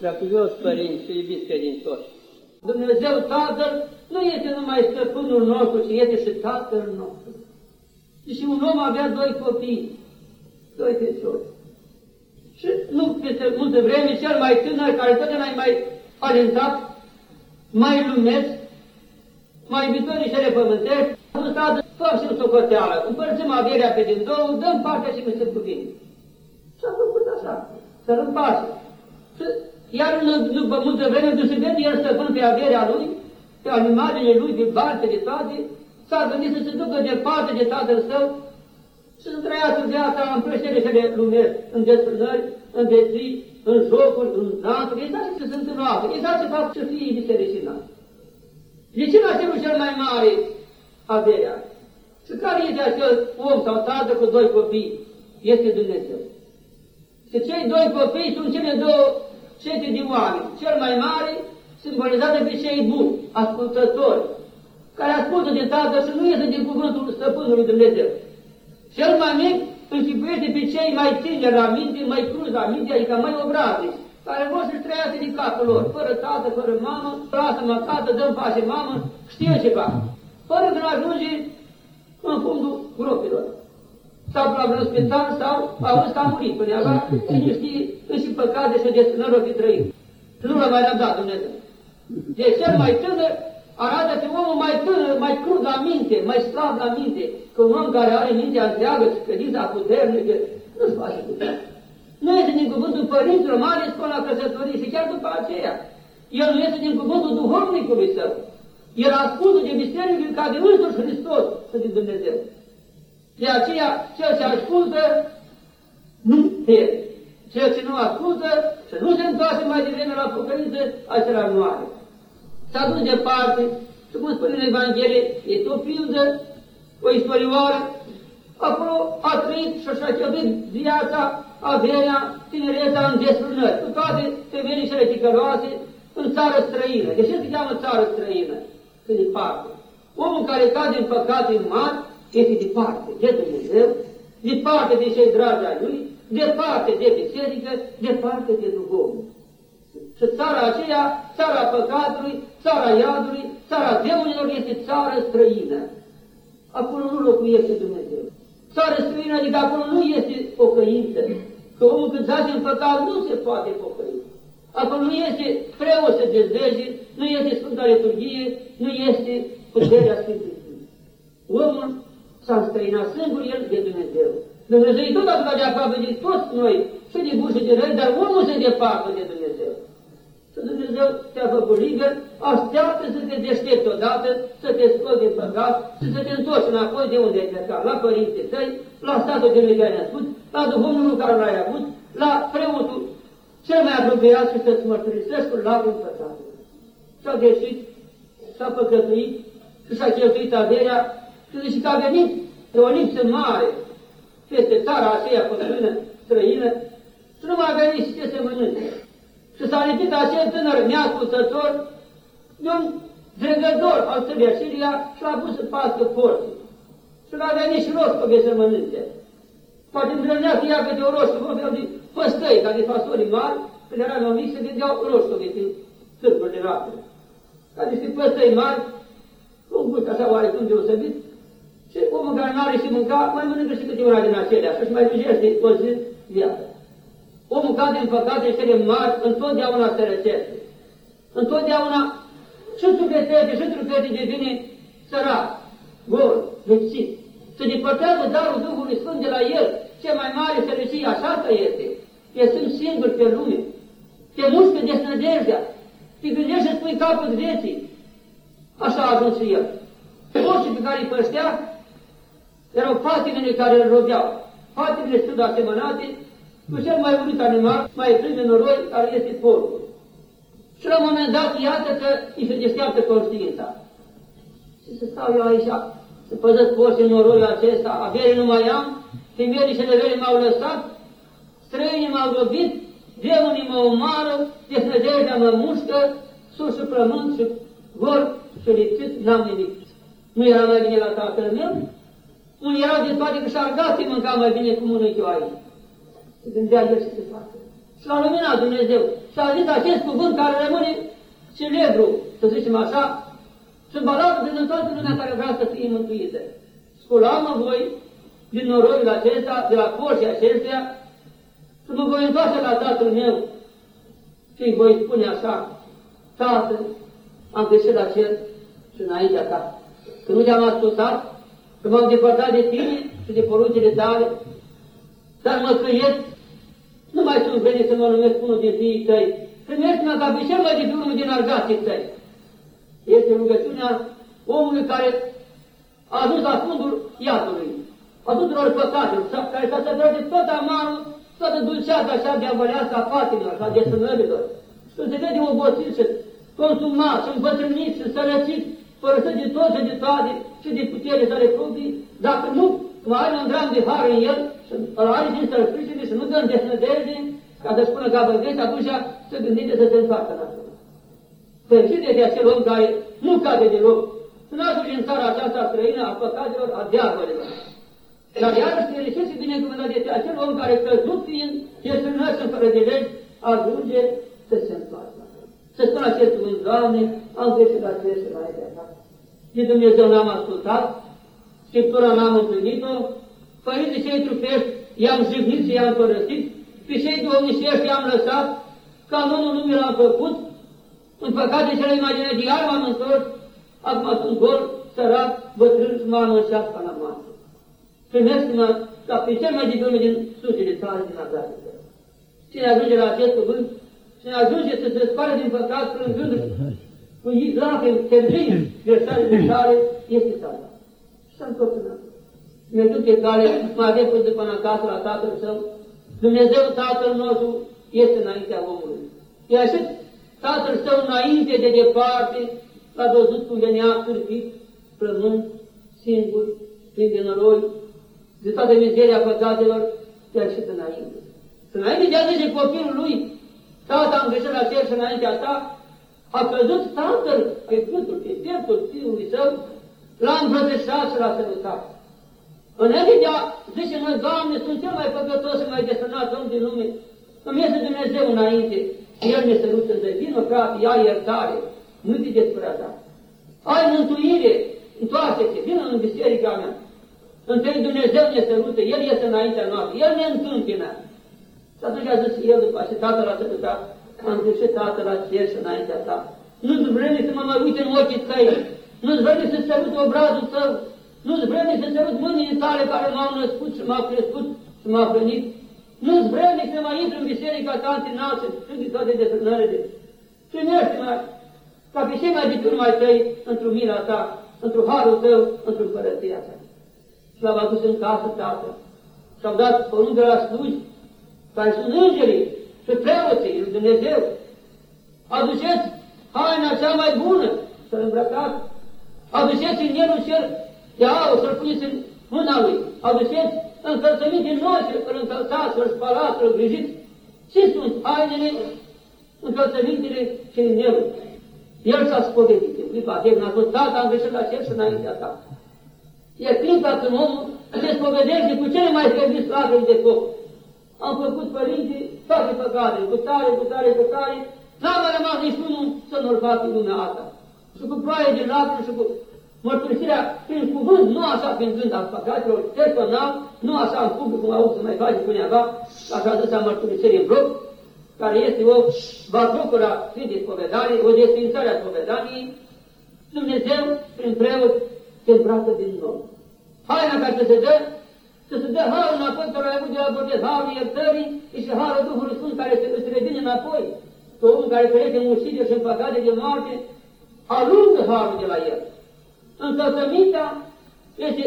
Dragul părinți și iubiți credincioși, Dumnezeu Tatăl nu este numai stăpânul nostru, ci este și Tatăl nostru. Și un om avea doi copii, doi feciori. Și nu peste multă vreme, cel mai tânăr, care totdeauna e mai alentat, mai lumesc, mai iubitor de cele pământești, a spus, tată, fă și socoteală, împărțim averea pe din două, dăm partea și mi se cuvine. Și a făcut așa, să-l împace. Iar în, după multă vreme, de se vede el stăpân pe averea lui, pe animalele lui, de bani, de toate, s-a gândit să se ducă departe de tatăl său și să trăiască viața în plăcere cele lumesc, în desfrânări, în deții, în jocuri, în dansuri, exact ce se întâmplă asta, exact ce fac să fie bisericina. De ce n-a cerut cel mai mare averea? Și care este acel om sau tată cu doi copii? Este Dumnezeu. Și cei doi copii sunt cele două cete de oameni. Cel mai mare simbolizează pe cei buni, ascultători, care ascultă de Tatăl și nu iese din cuvântul Stăpânului Dumnezeu. Cel mai mic închipuiește pe cei mai tineri la minte, mai cruz la minte, adică mai obraznici, care vor să-și trăiască din capul lor, fără tată, fără mamă, lasă-mă tată, dăm pace mamă, știe ceva, fără că nu ajunge în fundul gropilor. Sau la vreun spital, sau auzi că a murit până ea, cine știe, și păcate și destinări o fi trăit. Și nu l-a mai dat Dumnezeu. Deci cel mai tânăr arată pe omul mai tânăr, mai crud la minte, mai slab la minte, că un om care are mintea întreagă și credința puternică, nu-și face putere. Nu este din cuvântul părinților, mai ales până la căsătorie și chiar după aceea. El nu este din cuvântul duhovnicului său. El ascultă de biserică ca de însuși Hristos, să zic Dumnezeu. De aceea, cel ce ascultă, nu pierde. Cel ce nu ascultă și nu se întoarce mai devreme la pocăință, acela nu are. S-a dus departe și cum spune în Evanghelie, este o pildă, o istorioară, acolo a trăit și așa cheltuit viața, averea, tinereța în desfrânări, cu toate femeile ticăloase, în țară străină. De ce se cheamă țară străină? Că departe. Omul care cade în păcate mari este departe de Dumnezeu, departe de cei dragi ai lui, departe de biserică, departe de duhovnic. Și țara aceea, țara păcatului, țara iadului, țara demonilor este țară străină. Acolo nu locuiește Dumnezeu. Țară străină, adică acolo nu este pocăință. Că omul când zace în păcat nu se poate pocăi. Acolo nu este preot să dezlege, nu este Sfânta Liturghie, nu este puterea Sfântului. Omul s-a străinat singur el de Dumnezeu. Dumnezeu e tot atât de aproape de toți noi, și de bun și de răi, dar omul se departe de Dumnezeu. Și Dumnezeu te-a făcut liber, așteaptă să te deștepți odată, să te scoți din păcat și să te întorci înapoi de unde ai plecat, la părinții tăi, la statul de care ai născut, la duhovnul care l-ai avut, la preotul cel mai apropiat și să-ți mărturisești cu lacrimi păcatului. S-a greșit, s-a păcătuit și s-a cheltuit averea și zice că a venit de o lipsă mare peste țara aceea pătrână, străină, și nu mai avea nici ce să mănânce. Și s-a lipit acel tânăr neascultător de un dregător al țării Siria și l-a pus să pască porții. Și nu avea nici roscove să mănânce. Poate îndrăznea să ia câte o roscovă, un fel de păstăi, ca de fasoli mari, când era mai mic, se vedeau roscove din târguri de rapă. Ca niște păstăi mari, un gust așa oarecum deosebit, și omul care nu are și mânca, mai mănâncă și câte una din acelea și își mai ducește o zi viața. Omul cade în păcate cele mari, întotdeauna se răcește. Întotdeauna și sufletește, și trupete devine sărat, gol, lipsit. Se depărtează darul Duhului Sfânt de la el, cea mai mare sărăcie, așa că este. Te sunt singur pe lume. Te mușcă desnădejdea. Te gândești să spui capul vieții. Așa a ajuns și el. Orice pe care îi păștea, erau patimile care îl rodeau. Patimile sunt asemănate cu cel mai urât animal, mai plin de noroi, care este porcul. Și la un moment dat, iată că îi se deșteaptă conștiința. Și să stau eu aici, să păzesc porții noroiul acesta, avere nu mai am, femeile și nevele m-au lăsat, străinii m-au robit, demonii mă omară, desnădejdea mă mușcă, sus și plământ și gol și lipsit, n-am nimic. Nu era mai bine la tatăl meu? Nu era de toate că și-ar da mânca mai bine cu mână eu aici. Se gândea el ce se face. Și l-a luminat Dumnezeu. Și a zis acest cuvânt care rămâne celebru, să zicem așa, sunt valabil pentru toată lumea care vrea să fie mântuită. Sculam voi din noroiul acesta, de la coșii acestea, să mă voi întoarce la tatăl meu și îi voi spune așa, Tată, am greșit la cer și înaintea ta. Că nu te-am ascultat, că m-am depărtat de tine și de poruncile tale, dar mă căiesc, nu mai sunt venit să mă numesc unul din fiii tăi, primește-mă ca pe cel mai de unul din argații tăi. Este rugăciunea omului care a ajuns la fundul iadului, a tuturor păcatelor, care s-a săturat de tot amarul, toată dulceața așa de avălească a patimilor, a desănărilor. Și se vede obosit și consumat și îmbătrânit și sărăcit, părăsit de tot și de toate și de putere sale proprii, dacă nu mai are un dram de har în el și îl are din sărăfrișele și nu dă în desnădejde, ca să spună că băgăți, atunci se gândește să se întoarcă la asta. Fericite de acel om care nu cade deloc, să nu ajunge în țara aceasta străină a păcatelor, a diavolilor. Dar iarăși fericit și binecuvântat este acel om care căzut fiind, este în fără de legi, ajunge să se întoarcă. Să spun acest cuvânt, Doamne, am greșit la ce și mai de De Dumnezeu n-am ascultat, Scriptura n-am întâlnit-o, părinții cei trupești i-am jignit și i-am părăsit, pe cei domnicești i-am lăsat, canonul nu mi l-am făcut, în păcate cele imaginate iar m-am întors, acum sunt gol, sărat, bătrân și m-am anunțat ca la moarte. Primesc-mă ca pe cel mai diplome din sugele tale din Nazareth. Cine ajunge la acest cuvânt, cine ajunge să se spare din păcat plângând cu lacrimi, târgând greșalile sale, este salvat. Și s-a întors înapoi. Mergând pe cale, mai avem până până acasă la tatăl său, Dumnezeu Tatăl nostru este înaintea omului. E așa tatăl său înainte de departe, l-a văzut cum venea cârpit, plămând, singur, plin de noroi, de toată mizeria păcatelor, te-a ieșit înainte. Și înainte de a zice copilul lui, tata am greșit la cer și înaintea ta, a căzut tatăl pe gâtul, pe pieptul fiului său, l-a îmbrățișat și l-a sărutat. Înainte de a zice, noi, Doamne, sunt cel mai păcătos și mai desănat om din lume, îmi este Dumnezeu înainte și El ne sărută de vină, frate, ia iertare, nu te despre ta. Ai mântuire, întoarce-te, vină în biserica mea. Întâi Dumnezeu ne sărută, El este înaintea noastră, El ne întâmpină. Și atunci a zis El după aceea, Tatăl a sărutat, am greșit Tatăl la cer și înaintea ta. Nu-ți vreme să mă mai uite în ochii tăi, nu-ți vreme să sărut obrazul tău, nu-ți vreme să sărut mâinile tale care m-au născut și m-au crescut și m-au hrănit. Nu-ți vreme să mai intru în biserica ta întinată și de toate desfrânările. Primește-mă ca pe cei mai de mai tăi într-o mila ta, într-o harul tău, într-o părăția ta și l-am adus în casă tatăl. Și-au dat poruncă la sluji, care sunt îngerii și preoții lui Dumnezeu. Aduceți haina cea mai bună să-l îmbrăcați. Aduceți în el cel de aur să-l puneți în mâna lui. Aduceți încălțăminte noi să-l încălțați, să-l spălați, să-l grijiți. Ce sunt hainele, încălțămintele și în el? El s-a spovedit în clipa aceea, a spus, tata, am greșit la cer și înaintea ta. E clipa când omul se spovedește cu cele mai fierbinți lacrimi de foc. Am făcut părinții toate păcate, cu tare, cu tare, cu tare, n-a mai rămas niciunul să nu-l fac în lumea asta. Și cu ploaie de lacrimi și cu mărturisirea prin cuvânt, nu așa prin gând al păcatelor, personal, nu așa în public, cum aud să mai face cineva, așa zisea mărturisirii în bloc, care este o barbucura Sfintei Spovedanie, o desfințare a Spovedaniei, Dumnezeu, prin preot, se îmbracă din nou. Haina care să se dă, să se dă harul înapoi care ai avut de la botez, harul iertării și harul Duhului Sfânt care se, îți revine înapoi. Că omul care trăiește în ucidere și în păcate de moarte, alungă harul de la el. Încălțămintea este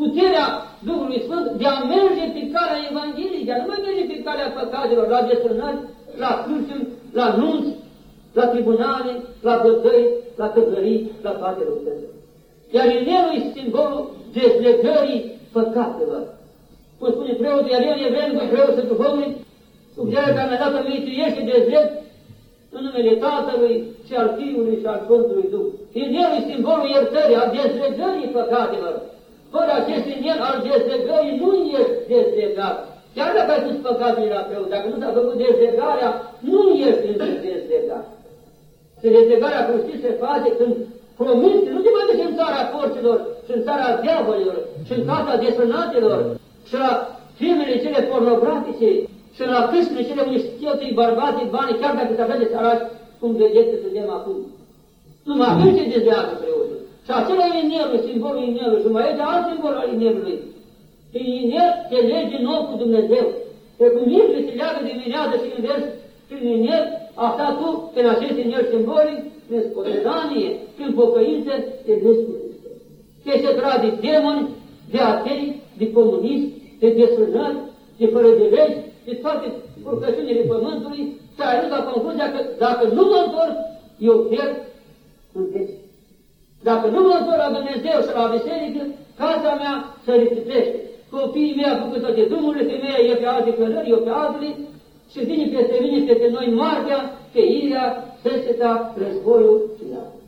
puterea Duhului Sfânt de a merge pe calea Evangheliei, de a nu mai merge pe calea păcatelor, la desfrânări, la cârciumi, la nunți, la tribunale, la bătăi, la căzării, la toate lucrurile. Iar inelul este simbolul dezlegării păcatelor. Cum spune preotul, iar eu e vrem cu preotul duhovnic, cu puterea care mi-a dat să mântuiește dezleg în numele Tatălui și al Fiului și al Sfântului Duh. Inelul este simbolul iertării, al dezlegării păcatelor. Fără acest inel al dezlegării nu ești dezlegat. Chiar dacă ai spus păcatul la preot, dacă nu s-a făcut dezlegarea, nu ești încă dezlegat. Se dezlegarea, cum știți, se face când promiți, nu te mai duci în țara porților și în țara diavolilor și în casa desfrânatelor și la filmele cele pornografice și la câștile cele unde cheltui bărbații bani, chiar dacă se așa de săraci, cum vedeți să vedem acum. Numai atunci se dezleagă preotul. Și acela e inelul, simbolul inelului, și mai este alt simbol al inelului. Prin inel se lege nou cu Dumnezeu. Pe cum Biblia se leagă de mirează și invers prin inel, asta tu, prin acest inel simbolic, prin spovedanie, prin pocăință, te legi cu Hristos. Te se trage de demoni, de atei, de comunism, de desfrânări, de fără de legi, de toate rugăciunile pământului, să ajuns la concluzia că dacă nu mă întorc, eu pierd în veci. Dacă nu mă întorc la Dumnezeu și la biserică, casa mea se risipește. Copiii mei au făcut toate drumurile, femeia e pe alte călări, eu pe altele, și vine peste mine, peste noi moartea, feirea, seseta, războiul și iată.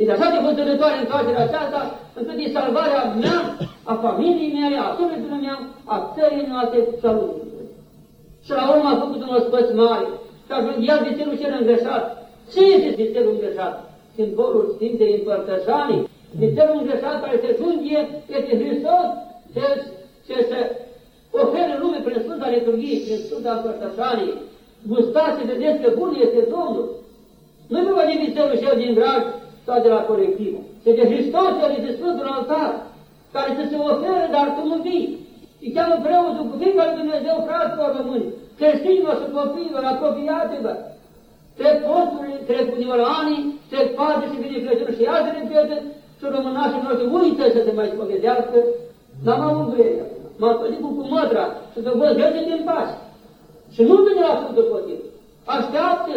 Este așa de hotărătoare în facerea aceasta, încât e salvarea mea, a familiei mele, a sufletului meu, a țării noastre și a lumii. Și la urmă a făcut un ospăț mare, și a ia vițelul cel îngreșat. Ce este vițelul îngreșat? Simbolul Sfintei Împărtășanii. Vițelul îngreșat care se junghie este Hristos, ce, ce se oferă lume prin Sfânta Liturghie, prin Sfânta Împărtășanii. Gustați și vedeți că bun este Domnul. Nu e vorba de vițelul cel din drag sau de la colectiv. Se de Hristos, el este Sfântul Altar, care să se oferă, dar tu nu vii. Îi cheamă preotul cu fiica lui Dumnezeu, fraților români, creștinilor și copiilor, apropiați-vă. Trec posturile, trec anii, trec pace și vine Crăciunul și iar se repete și românașii noștri uită să se mai spovedească. Dar m-am îngruiet M-am spălit cu mădra și să văd vede din pași. Și nu vine la Sfântul Potir. Așteaptă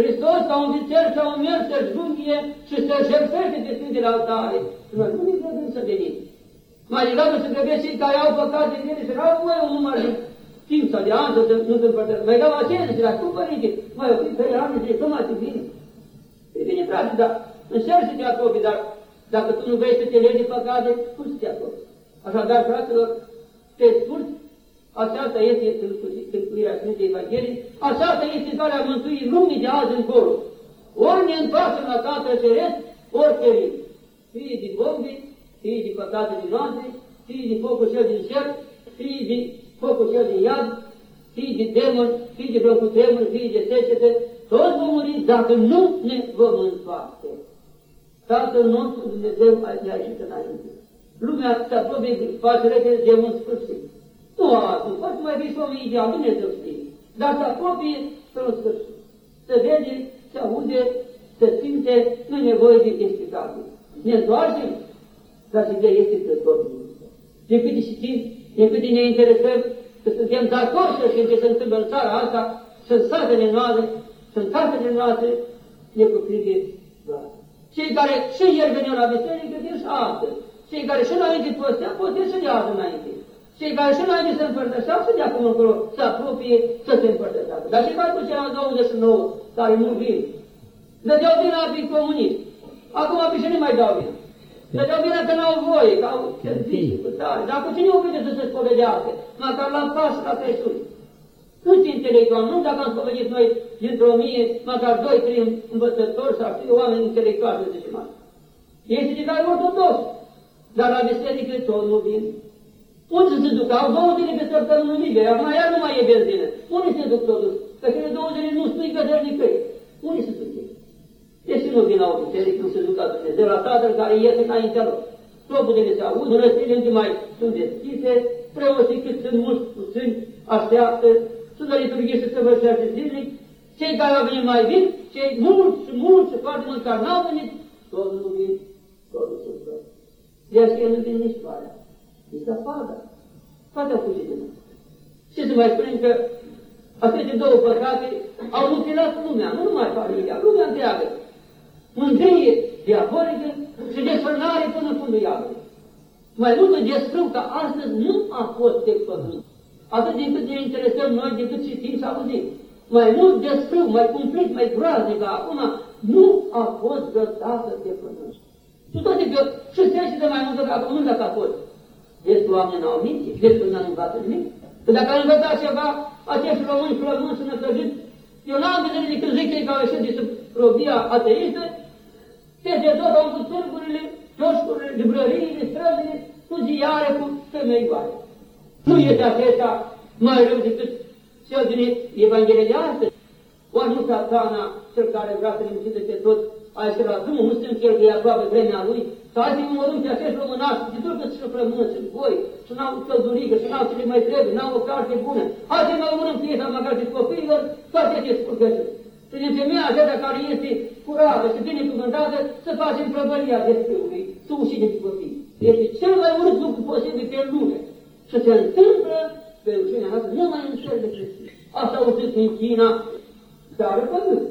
Hristos ca un vițel sau un mers să junghie și să jertfește de Sfintele Altare. Și noi nu ne gândim să venim. Mai degrabă să trebuie cei care au păcat de ele și au mai un număr de timp sau de ani să nu se împărtășesc. Mai dau aceea și la tu, părinte, mai opri pe ani și cum ați bine. E bine, frate, dar încerci să te apropii, dar dacă tu nu vrei să te legi de păcate, cum să te apropii? Așadar, fraților, pe scurt, aceasta este câlcuirea Sfântei Evangheliei, aceasta este calea mântuirii lumii de azi încolo. Ori ne întoarcem la Tatăl Ceresc, ori ferim. Fie din bombe, fie din păcatele noastre, fie din focul cel din cer, fie din focul cel din iad, fie de demon, fie de vreun cutremur, fie de secete, toți vom muri dacă nu ne vom întoarce. Tatăl nostru Dumnezeu ne-a ieșit înainte. Lumea se apropie, face repede de un sfârșit. Nu acum, poate mai fi și o ideal, Dumnezeu știe. Dar se apropie spre un sfârșit. Se vede, se aude, se simte, nu e nevoie de explicații. Ne întoarcem, dar și de este că tot De câte știm, de câte ne interesăm, că suntem datori să știm ce se întâmplă în țara asta, și în satele noastre, și în casele noastre, ne cuprinde doar. Cei care și ieri veneau la biserică, vin și astăzi. Cei care și înainte postea, postea și de azi înainte. Cei care și înainte se împărtășeau, să de acum încolo, să apropie, să se împărtășească. Dar și care cu cei 29 care nu vin, dădeau vina pe comunism. Acum pe ce nu mai dau vina. Dădeau vina că n-au voie, că au servicii cu tare. Dar cu cine oprite să se spovedească? Măcar la pas, la Crăciun. Câți intelectuali, nu dacă am spovedit noi dintr-o mie, măcar doi, trei învățători sau știu, oameni intelectuali, să zicem așa. Este de care ortodox, dar la biserică tot nu vin. Unde se duc? Au două zile pe săptămână libere, acum iar nu mai e benzină. Unde se duc totuși? Că cele două zile nu spui că dă nicăieri. Unde se duc ei? Deci nu vin la o biserică, nu se duc la Dumnezeu, la Tatăl care iese înaintea lor. Clopotele se aud, răstile încă mai sunt deschise, preoții cât sunt mulți puțini, așteaptă, sunt la liturghie și să vărșește zilnic, cei care au venit mai vin, cei mulți și mulți și foarte mulți care n-au venit, toți nu vin, toți nu sunt De aceea nu vin nici soarea. Este afară. Toate au fugit de noi. Ce să mai spunem că aceste două păcate au mutilat lumea, nu numai familia, lumea întreagă. Mândrie diabolică și desfrânare până în fundul iadului. Mai mult în desfrâu că astăzi nu a fost de pământ. Atât din cât ne interesăm noi, de cât citim și auzim. Mai mult desfrâu, mai cumplit, mai groaznic ca acum, nu a fost gătată de pământ. Și toate că și se de mai mult ca acum, nu dacă a fost. Vezi că oamenii n-au mințit, vezi că n-au învățat nimic. Că dacă am învățat ceva, acești români flămâni sănătăjiți, eu n-am vedere decât zic că au ieșit de sub robia ateistă, peste tot au văzut târgurile, cioșcurile, librăriile, străzile, cu ziare, cu femei goale. Nu este acesta mai rău decât cel din Evanghelia de astăzi. Oare nu satana, cel care vrea să ne ucide pe toți, aici la drumul, nu suntem cel de aproape vremea lui, sau să omorâm pe acești românași, de tot că și plămână, și voi, și n-au căldurică, și n-au ce le mai trebuie, n-au o carte bună. Hai să mai omorâm pe ei, sau măcar pe copiilor, toate aceste spurgăciuni. Prin femeia aceea care este curată și binecuvântată, să facem prăvălia despriului, să ucide pe copii. Este cel mai urât lucru posibil pe lume. Și se întâmplă pe rușinea noastră numai în cer de creștini. Asta au zis în China, țară pământ.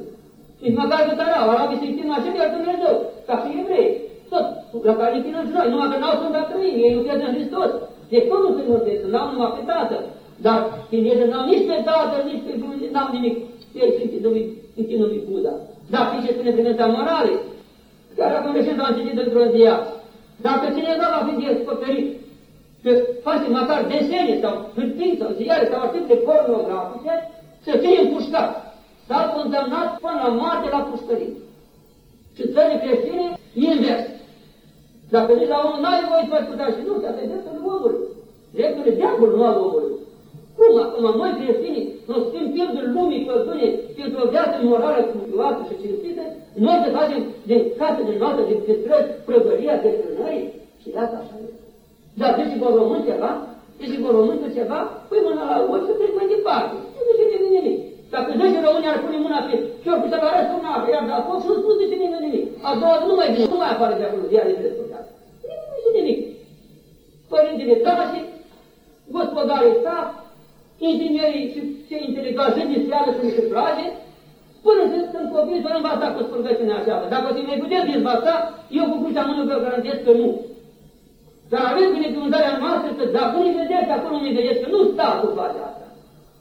Și măcar că tăreau, arabii se închină așa de Dumnezeu, ca și evrei. Tot, la care ne închină și noi, numai că n-au Sfânta Trăime, ei nu cred în Hristos. Deci cum nu se mântesc, n-au numai pe Tatăl. Dar chinezii n-au nici pe Tatăl, nici pe Dumnezeu, n-au nimic. Ei se închină lui Buddha. Dar știți ce spune privința morale? Chiar acum reșit am citit într-o ziua. Dacă cineva va fi descoperit că face măcar desene sau hârtii sau ziare sau articole pornografice, să fie împușcat. S-a condamnat până la moarte la pușcărie. Și țările creștine, invers. Dacă zici la omul, n-ai voie să faci putea și nu, asta e dreptul omului. Dreptul de diavolul, nu al omului. Cum acum noi creștinii, noi suntem pierdul lumii păgâne pentru o viață morală cultivată și cinstită, noi să facem din casele noastre, din străzi, prăvăria de strânării și iată așa este. Dar zice vor român ceva, zice vor român ceva, păi mâna la ochi să trec mai departe. Nu zice nimeni nimic. Dacă 10 români ar pune mâna pe chior, să la restul n-apă, iar de acolo și nu zice nimeni nimic. A doua zi nu mai vine, nu mai apare de acolo ziare de rezultate. Nu zice nimic. Părintele tase, gospodarii stat, inginerii și cei inteligenți de seară să se plage, până când copiii să învața cu spurgăciunea așa. Dacă te mai puteți învăța, eu cu crucea mână vă garantez că nu. Dar aveți binecuvântarea noastră că dacă nu vedeți, acolo nu vedeți, că nu statul face asta.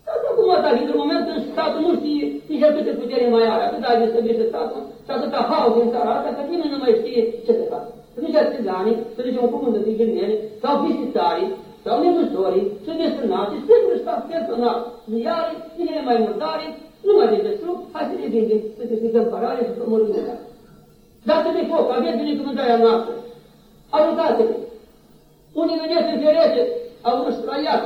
Dar acum asta, într-un moment când statul nu știe nici atâta putere mai are, atât de stăbește statul și atâta haos în țara asta, că nimeni nu mai știe ce se face. Să duce țiganii, să duce un cuvânt de ghilimele, sau vizitarii, sau negustorii, să destrânați, singur stat personal, ziare, cine mai murdare, nu mai de destruc, hai să ne vindem, să câștigăm parale și să omorâm Dați de foc, aveți binecuvântarea noastră. Aruncați-le. Unii vedeți în ferete, au înstraiat,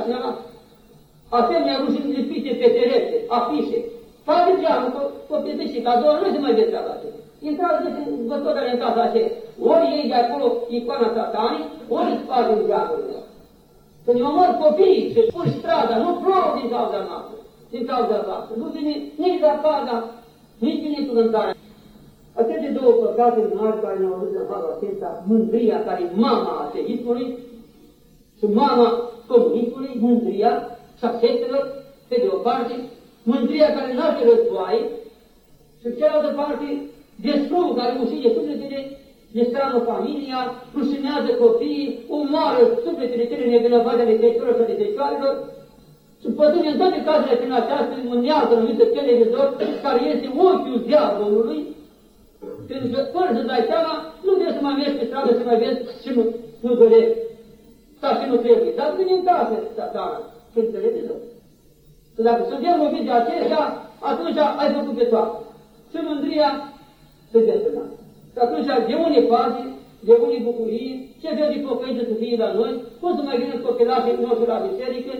asemenea rușini lipite pe perete, afișe. Face geamul cu, cu și ca două nu se mai vede treaba aceea. Intrați de văzătoare în casa aceea. Ori ei de acolo icoana satanii, ori îți spargem geamurile. Când eu mor copiii și pur strada, nu plouă din cauza noastră, din cauza voastră. Nu vine nici zapada, nici binecuvântarea. Aceste două păcate mari care ne-au dus în halul acesta, mândria care e mama ateismului și mama comunismului, mândria și a sectelor, pe de o parte, mândria care naște războaie și cealaltă parte, desfrul care ucide sufletele, destramă familia, rușinează copiii, umoară sufletele cele nevinovate ale feciorilor și ale fecioarelor și pătrunde în toate cazurile prin această unealtă numită televizor, care este ochiul diavolului, pentru că fără să dai seama, nu vrei să mai mergi pe stradă să mai vezi și nu, nu dorești. Sau și nu trebuie. Dar vine în casă satana prin televizor. Și dacă suntem loviți de aceea, atunci ai făcut pe toate. Și mândria se desfăna. Și atunci, de unde faze, de unde bucurie, ce fel de pocăință să fie la noi, cum să mai vină copilașii noștri la biserică,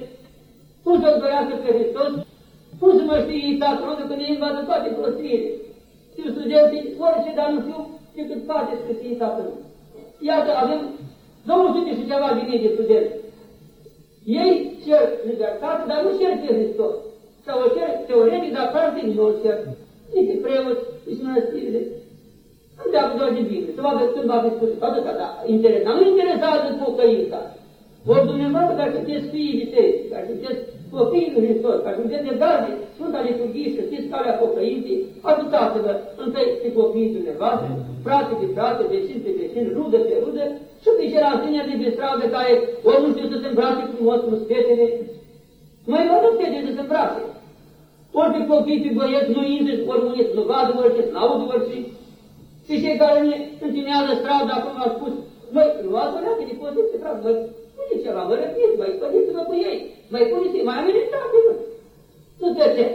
cum să-L dorească pe Hristos, cum să mă știe tatăl nostru când ei învață toate prostiile. Știu studenții, orice, dar nu știu decât parte să fie tatăl. Iată, avem 200 și ceva de mii de studenți. Ei cer libertate, dar nu cer pe Hristos. Sau o cer teoretic, dar practic nu o cer. Nici preoți, nici mănăstirile. Întreabă doar de Biblie, să vadă când va fi spus, atâta, dar interesant. Dar nu interesează pocăința. Ori dumneavoastră, care sunteți fiii biserici, care sunteți copiii lui Hristos, care sunteți egali de Sfânta Liturghie și știți calea pocăinței, ajutați-vă întâi pe copiii dumneavoastră, frate de frate, vecin pe vecin, rudă pe rudă, și pe ceilalți tineri de pe stradă care ori nu știu să se îmbrace frumos cu spetele, mai mă nu fete să se îmbrace. Ori pe copii, pe băieți, nu intre, ori uneți, nu vadă orice, nu audă orice. Și cei care ne întinează strada, acum au spus, măi, luați o leacă de poziție, frate, măi, Uite ceva, vă răpiți, mai spădiți-vă cu ei, mai puneți mai amenințați-vă. Nu te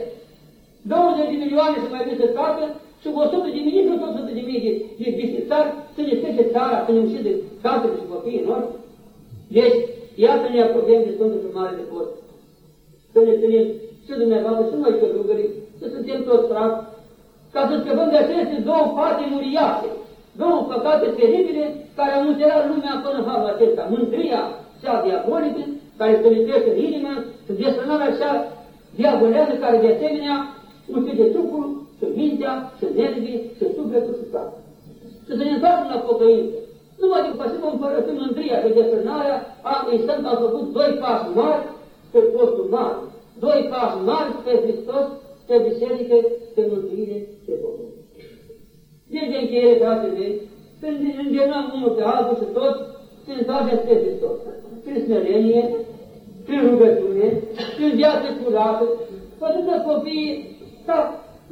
20 de milioane să mai vin să facă și 100 de mii, nu 100 de mii de, de bistițari să ne strece țara, să ne uși de casele și copiii noștri. Deci, iată ne apropiem de Sfântul și Mare de Post. Să ne ținem și dumneavoastră și noi călugării, să suntem toți frați, ca să scăpăm de aceste două fate muriate, două păcate teribile care au muterat lumea până în halul acesta. Mântria cea diabolică, care se lipește în inimă, și desfrânarea cea diabolează, care de asemenea ucide trupul, și mintea, și nervii, și sufletul și toate. Și să ne întoarcem la pocăință. Numai după ce vom părăsi mândria de desfrânarea, am instant am făcut doi pași mari pe postul mare. Doi pași mari pe Hristos, pe biserică, pe mântuire, pe pocăință. Deci de încheiere, frate mei, când îndemnăm unul pe altul și tot, se întoarce spre Hristos. Prin smerenie, prin rugăciune, prin viață curată, făcând că copiii ca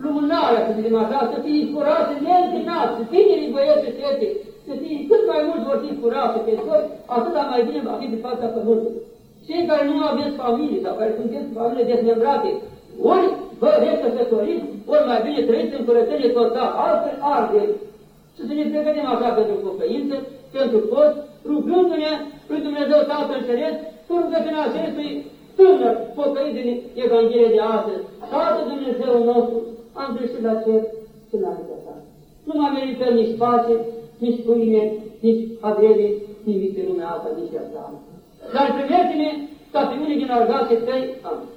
lumânarea, să zicem așa, să fie curați, neîntinați, tinerii băieți și fete, să fie cât mai mult vor fi curați pe toți, atâta mai bine va fi pe fața pământului. Cei care nu aveți familie sau care sunteți familie dezmembrate, ori vă veți căsătoriți, ori mai bine trăiți în curățenie total, altfel arde. Și să ne pregătim așa pentru pocăință, pentru toți, rugându-ne lui Dumnezeu Tatăl Ceresc, cu rugăciunea acestui tânăr pocăit din Evanghelie de astăzi. Tată Dumnezeu nostru, am greșit la cer și înaintea ta. Nu mai merităm nici pace, nici pâine, nici avere, nimic de lumea asta, nici iertare. Dar primește-ne ca pe unii din argații tăi, amin.